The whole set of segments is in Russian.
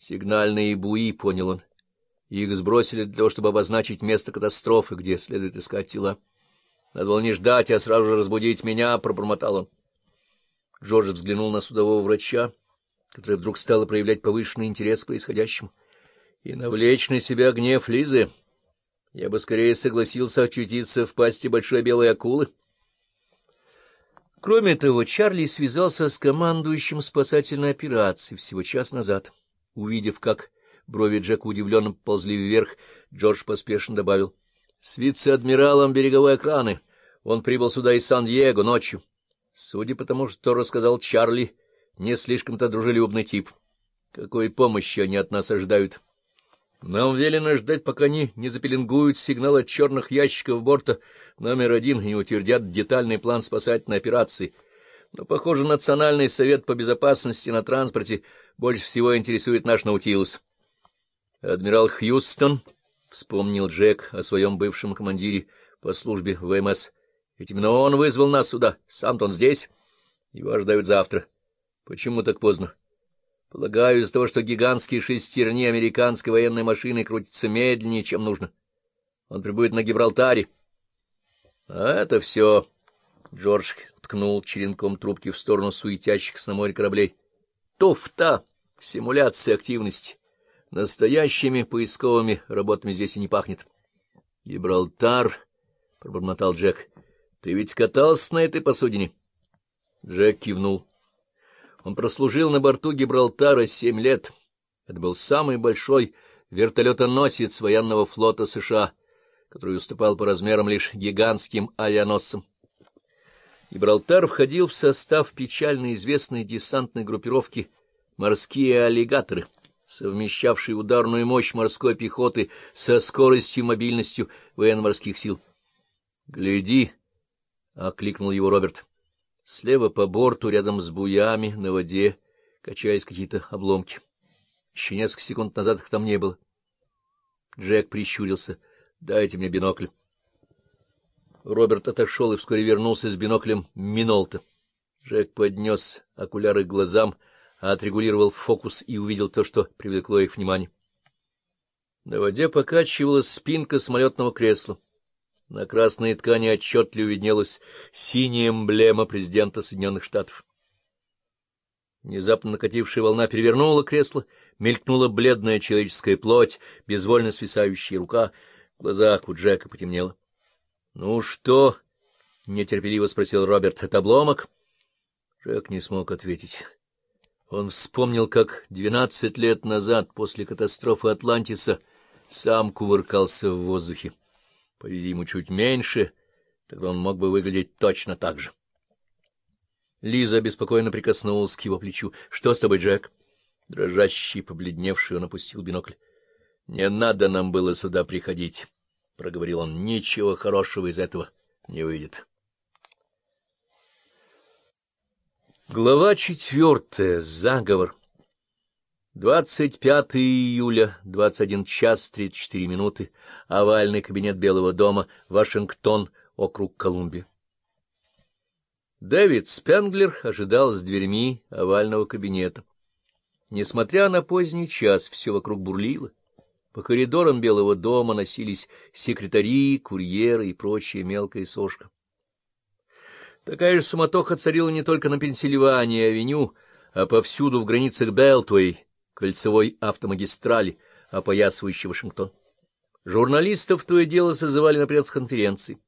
Сигнальные буи, понял он. Их сбросили для того, чтобы обозначить место катастрофы, где следует искать тела. Надо было не ждать, а сразу же разбудить меня, — пробормотал он. Джордж взглянул на судового врача, который вдруг стала проявлять повышенный интерес к происходящему. И навлечь на себя гнев Лизы. Я бы скорее согласился очутиться в пасти большой белой акулы. Кроме того, Чарли связался с командующим спасательной операцией всего час назад. Увидев, как брови Джека удивленно ползли вверх, Джордж поспешно добавил. — С вице-адмиралом береговой охраны. Он прибыл сюда из Сан-Диего ночью. Судя по тому, что рассказал Чарли, не слишком-то дружелюбный тип. Какой помощи они от нас ожидают? Нам велено ждать, пока они не запеленгуют сигнал от черных ящиков борта номер один и утвердят детальный план спасательной операции. Но, похоже, Национальный совет по безопасности на транспорте больше всего интересует наш Наутилус. Адмирал Хьюстон вспомнил Джек о своем бывшем командире по службе ВМС. Ведь именно он вызвал нас сюда. Сам-то он здесь. Его ожидают завтра. Почему так поздно? Полагаю, из-за того, что гигантские шестерни американской военной машины крутятся медленнее, чем нужно. Он прибудет на Гибралтаре. А это все... Джордж ткнул черенком трубки в сторону суетящихся на море кораблей. Туфта! Симуляция активности. Настоящими поисковыми работами здесь и не пахнет. — Гибралтар, — пробормотал Джек, — ты ведь катался на этой посудине? Джек кивнул. Он прослужил на борту Гибралтара семь лет. Это был самый большой вертолетоносец военного флота США, который уступал по размерам лишь гигантским авианосцам. Гибралтар входил в состав печально известной десантной группировки «Морские аллигаторы», совмещавшей ударную мощь морской пехоты со скоростью и мобильностью военно-морских сил. — Гляди! — окликнул его Роберт. Слева по борту, рядом с буями, на воде, качались какие-то обломки. Еще несколько секунд назад их там не было. Джек прищурился. — Дайте мне бинокль. Роберт отошел и вскоре вернулся с биноклем Минолта. Джек поднес окуляры к глазам, отрегулировал фокус и увидел то, что привлекло их внимание. На воде покачивалась спинка самолетного кресла. На красной ткани отчетливо виднелась синяя эмблема президента Соединенных Штатов. Внезапно накатившая волна перевернула кресло, мелькнула бледная человеческая плоть, безвольно свисающая рука. В глазах у Джека потемнело. — Ну что? — нетерпеливо спросил Роберт. — Это обломок? Джек не смог ответить. Он вспомнил, как двенадцать лет назад, после катастрофы Атлантиса, сам кувыркался в воздухе. Повези ему чуть меньше, тогда он мог бы выглядеть точно так же. Лиза беспокойно прикоснулась к его плечу. — Что с тобой, Джек? Дрожащий, побледневший, он опустил бинокль. — Не надо нам было сюда приходить, — проговорил он. — Ничего хорошего из этого не выйдет. Глава четвертая. Заговор. 25 июля, 21 час 34 минуты, овальный кабинет Белого дома, Вашингтон, округ Колумбия. Дэвид Спенглер ожидал с дверьми овального кабинета. Несмотря на поздний час, все вокруг бурлило. По коридорам Белого дома носились секретари, курьеры и прочая мелкая сошка. Такая же суматоха царила не только на Пенсильвании-авеню, а повсюду в границах Белтвей, кольцевой автомагистрали, опоясывающей Вашингтон. Журналистов то и дело созывали на пресс-конференции.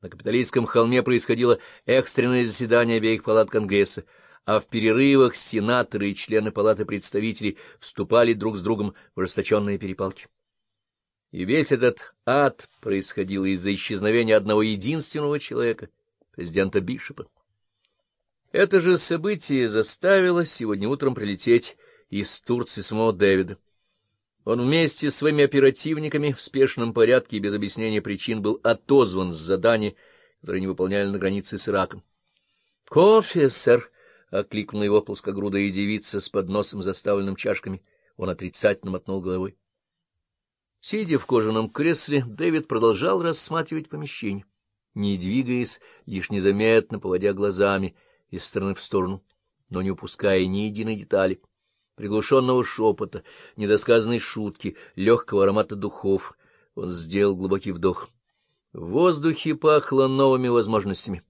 На Капитолийском холме происходило экстренное заседание обеих палат Конгресса, а в перерывах сенаторы и члены палаты представителей вступали друг с другом в расточенные перепалки. И весь этот ад происходил из-за исчезновения одного единственного человека, президента Бишопа. Это же событие заставило сегодня утром прилететь из Турции самого Дэвида. Он вместе с своими оперативниками в спешном порядке и без объяснения причин был отозван с задания, которое они выполняли на границе с Ираком. — Кофе, сэр! — окликнула его плоскогрудая девица с подносом, заставленным чашками. Он отрицательно мотнул головой. Сидя в кожаном кресле, Дэвид продолжал рассматривать помещение, не двигаясь, лишь незаметно поводя глазами из стороны в сторону, но не упуская ни единой детали. приглушенного шепота, недосказанной шутки, легкого аромата духов. Он сделал глубокий вдох. В воздухе пахло новыми возможностями.